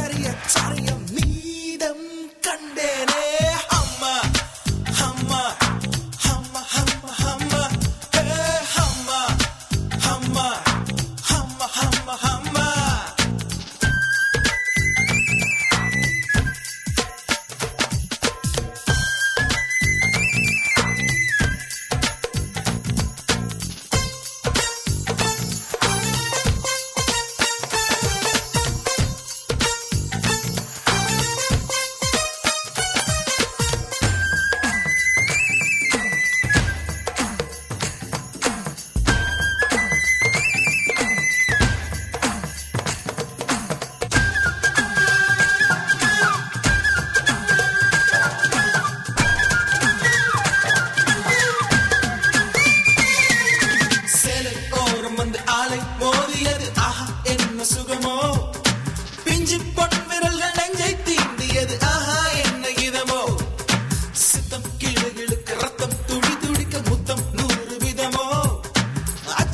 சரிய சரிய மீதம்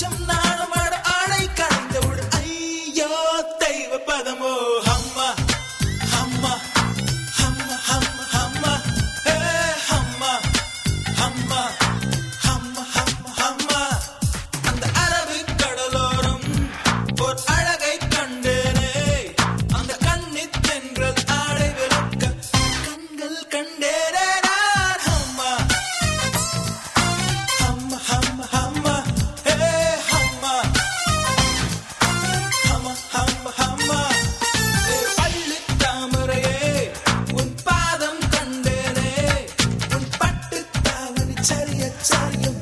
I'm not. tell you, tell you.